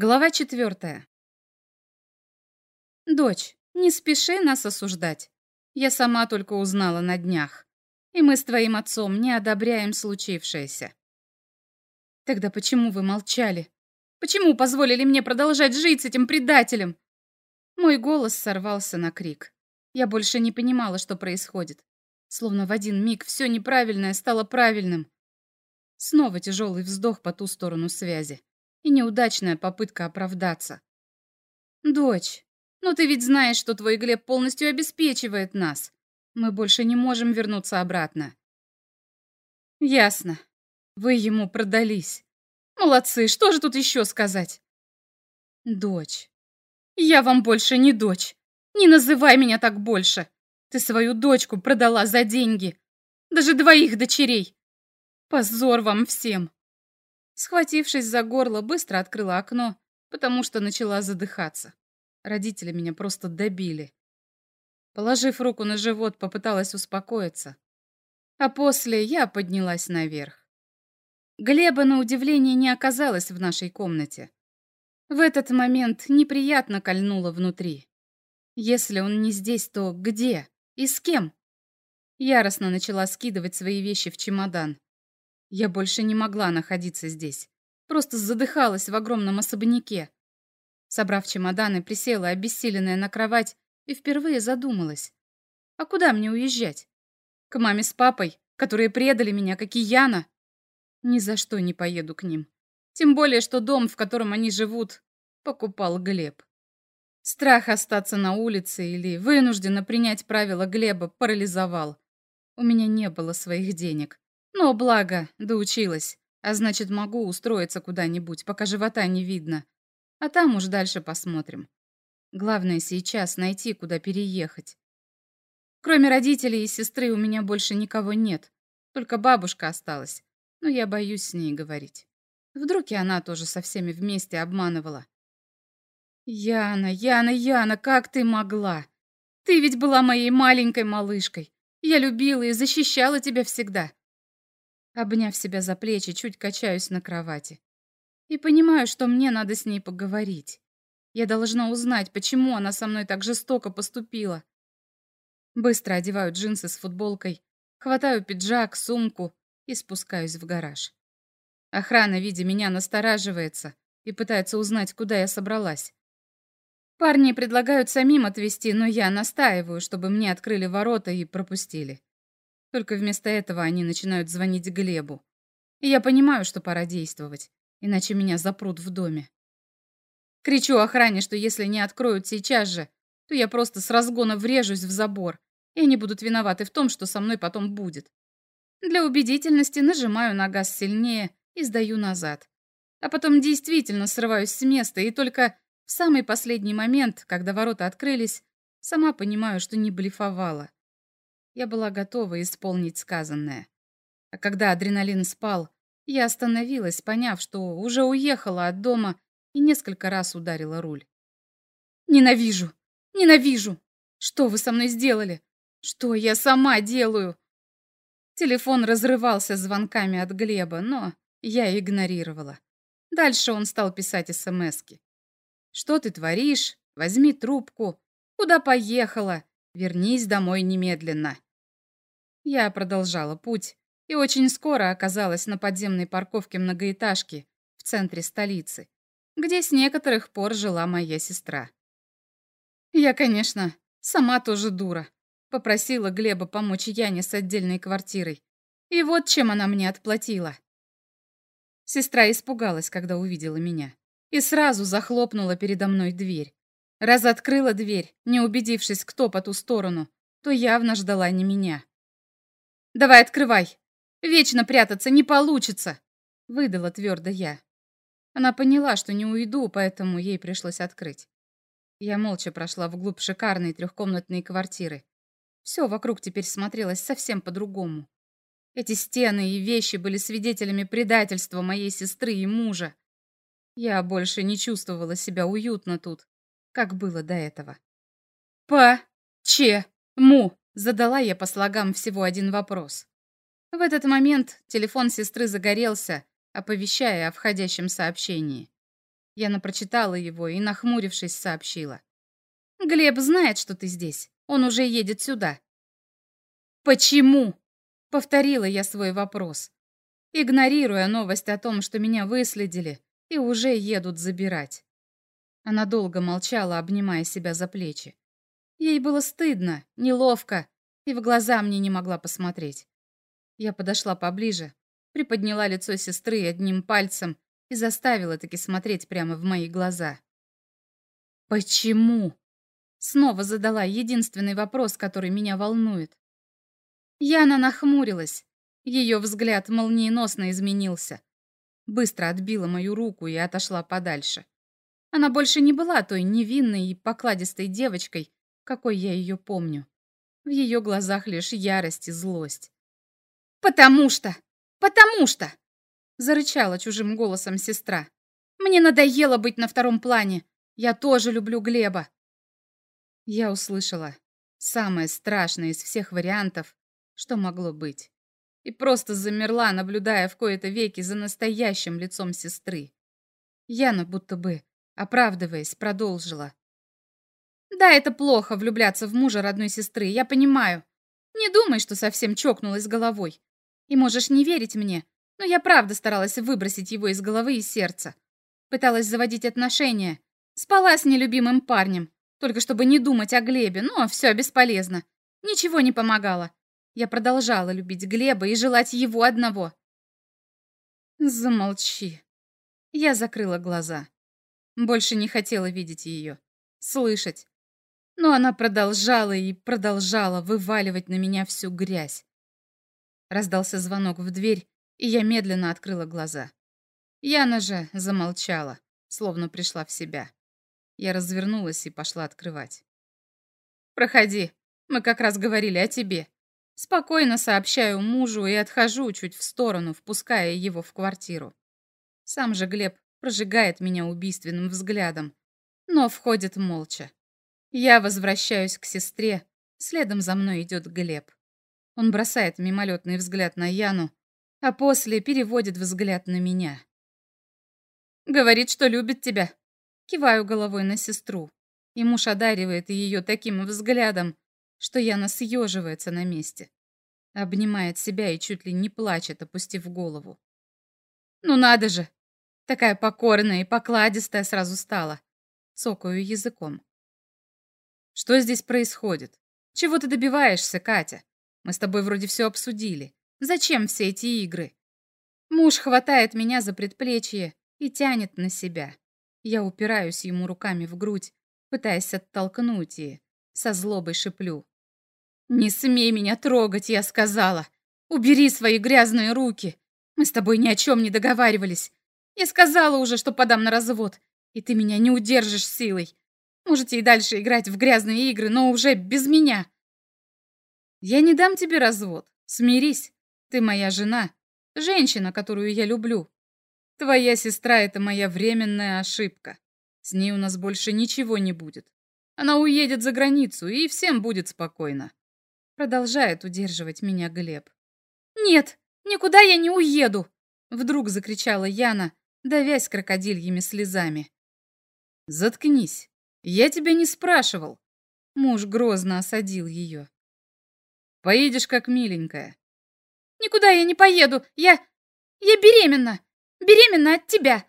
Глава четвертая. Дочь, не спеши нас осуждать. Я сама только узнала на днях. И мы с твоим отцом не одобряем случившееся. Тогда почему вы молчали? Почему позволили мне продолжать жить с этим предателем? Мой голос сорвался на крик. Я больше не понимала, что происходит. Словно в один миг все неправильное стало правильным. Снова тяжелый вздох по ту сторону связи и неудачная попытка оправдаться. «Дочь, ну ты ведь знаешь, что твой Глеб полностью обеспечивает нас. Мы больше не можем вернуться обратно». «Ясно. Вы ему продались. Молодцы, что же тут еще сказать?» «Дочь. Я вам больше не дочь. Не называй меня так больше. Ты свою дочку продала за деньги. Даже двоих дочерей. Позор вам всем!» Схватившись за горло, быстро открыла окно, потому что начала задыхаться. Родители меня просто добили. Положив руку на живот, попыталась успокоиться. А после я поднялась наверх. Глеба, на удивление, не оказалось в нашей комнате. В этот момент неприятно кольнуло внутри. Если он не здесь, то где? И с кем? Яростно начала скидывать свои вещи в чемодан. Я больше не могла находиться здесь. Просто задыхалась в огромном особняке. Собрав чемоданы, присела, обессиленная на кровать, и впервые задумалась. А куда мне уезжать? К маме с папой, которые предали меня, как и Яна? Ни за что не поеду к ним. Тем более, что дом, в котором они живут, покупал Глеб. Страх остаться на улице или вынужденно принять правила Глеба парализовал. У меня не было своих денег. Но благо, доучилась, а значит, могу устроиться куда-нибудь, пока живота не видно. А там уж дальше посмотрим. Главное сейчас найти, куда переехать. Кроме родителей и сестры у меня больше никого нет. Только бабушка осталась. Но я боюсь с ней говорить. Вдруг и она тоже со всеми вместе обманывала. «Яна, Яна, Яна, как ты могла? Ты ведь была моей маленькой малышкой. Я любила и защищала тебя всегда. Обняв себя за плечи, чуть качаюсь на кровати. И понимаю, что мне надо с ней поговорить. Я должна узнать, почему она со мной так жестоко поступила. Быстро одеваю джинсы с футболкой, хватаю пиджак, сумку и спускаюсь в гараж. Охрана, видя меня, настораживается и пытается узнать, куда я собралась. Парни предлагают самим отвезти, но я настаиваю, чтобы мне открыли ворота и пропустили. Только вместо этого они начинают звонить Глебу. И я понимаю, что пора действовать, иначе меня запрут в доме. Кричу охране, что если не откроют сейчас же, то я просто с разгона врежусь в забор, и они будут виноваты в том, что со мной потом будет. Для убедительности нажимаю на газ сильнее и сдаю назад. А потом действительно срываюсь с места, и только в самый последний момент, когда ворота открылись, сама понимаю, что не блефовала. Я была готова исполнить сказанное. А когда адреналин спал, я остановилась, поняв, что уже уехала от дома и несколько раз ударила руль. «Ненавижу! Ненавижу! Что вы со мной сделали? Что я сама делаю?» Телефон разрывался звонками от Глеба, но я игнорировала. Дальше он стал писать смски. «Что ты творишь? Возьми трубку. Куда поехала? Вернись домой немедленно». Я продолжала путь и очень скоро оказалась на подземной парковке многоэтажки в центре столицы, где с некоторых пор жила моя сестра. Я, конечно, сама тоже дура. Попросила Глеба помочь Яне с отдельной квартирой. И вот чем она мне отплатила. Сестра испугалась, когда увидела меня. И сразу захлопнула передо мной дверь. Раз открыла дверь, не убедившись, кто по ту сторону, то явно ждала не меня. Давай открывай. Вечно прятаться не получится, выдала твердо я. Она поняла, что не уйду, поэтому ей пришлось открыть. Я молча прошла вглубь шикарной трехкомнатной квартиры. Все вокруг теперь смотрелось совсем по-другому. Эти стены и вещи были свидетелями предательства моей сестры и мужа. Я больше не чувствовала себя уютно тут, как было до этого. По-че-му Задала я по слогам всего один вопрос. В этот момент телефон сестры загорелся, оповещая о входящем сообщении. Яна прочитала его и, нахмурившись, сообщила. «Глеб знает, что ты здесь. Он уже едет сюда». «Почему?» — повторила я свой вопрос, игнорируя новость о том, что меня выследили и уже едут забирать. Она долго молчала, обнимая себя за плечи. Ей было стыдно, неловко, и в глаза мне не могла посмотреть. Я подошла поближе, приподняла лицо сестры одним пальцем и заставила таки смотреть прямо в мои глаза. «Почему?» Снова задала единственный вопрос, который меня волнует. Яна нахмурилась. Ее взгляд молниеносно изменился. Быстро отбила мою руку и отошла подальше. Она больше не была той невинной и покладистой девочкой, какой я ее помню. В ее глазах лишь ярость и злость. «Потому что! Потому что!» Зарычала чужим голосом сестра. «Мне надоело быть на втором плане. Я тоже люблю Глеба». Я услышала самое страшное из всех вариантов, что могло быть. И просто замерла, наблюдая в кои-то веки за настоящим лицом сестры. Яна будто бы, оправдываясь, продолжила. «Да, это плохо влюбляться в мужа родной сестры, я понимаю. Не думай, что совсем чокнулась головой. И можешь не верить мне, но я правда старалась выбросить его из головы и сердца. Пыталась заводить отношения. Спала с нелюбимым парнем, только чтобы не думать о Глебе, но все бесполезно. Ничего не помогало. Я продолжала любить Глеба и желать его одного. Замолчи. Я закрыла глаза. Больше не хотела видеть ее, слышать. Но она продолжала и продолжала вываливать на меня всю грязь. Раздался звонок в дверь, и я медленно открыла глаза. Яна же замолчала, словно пришла в себя. Я развернулась и пошла открывать. «Проходи, мы как раз говорили о тебе», Спокойно сообщаю мужу и отхожу чуть в сторону, впуская его в квартиру. Сам же Глеб прожигает меня убийственным взглядом, но входит молча. Я возвращаюсь к сестре, следом за мной идет Глеб. Он бросает мимолетный взгляд на Яну, а после переводит взгляд на меня. «Говорит, что любит тебя». Киваю головой на сестру, и муж одаривает ее таким взглядом, что Яна съеживается на месте. Обнимает себя и чуть ли не плачет, опустив голову. «Ну надо же! Такая покорная и покладистая сразу стала!» Цокаю языком. «Что здесь происходит? Чего ты добиваешься, Катя? Мы с тобой вроде все обсудили. Зачем все эти игры?» Муж хватает меня за предплечье и тянет на себя. Я упираюсь ему руками в грудь, пытаясь оттолкнуть и со злобой шиплю. «Не смей меня трогать, я сказала. Убери свои грязные руки. Мы с тобой ни о чем не договаривались. Я сказала уже, что подам на развод, и ты меня не удержишь силой. Можете и дальше играть в грязные игры, но уже без меня». «Я не дам тебе развод. Смирись. Ты моя жена, женщина, которую я люблю. Твоя сестра — это моя временная ошибка. С ней у нас больше ничего не будет. Она уедет за границу, и всем будет спокойно. Продолжает удерживать меня Глеб. «Нет, никуда я не уеду!» Вдруг закричала Яна, давясь крокодильями слезами. «Заткнись! Я тебя не спрашивал!» Муж грозно осадил ее. «Поедешь как миленькая». «Никуда я не поеду! Я... я беременна! Беременна от тебя!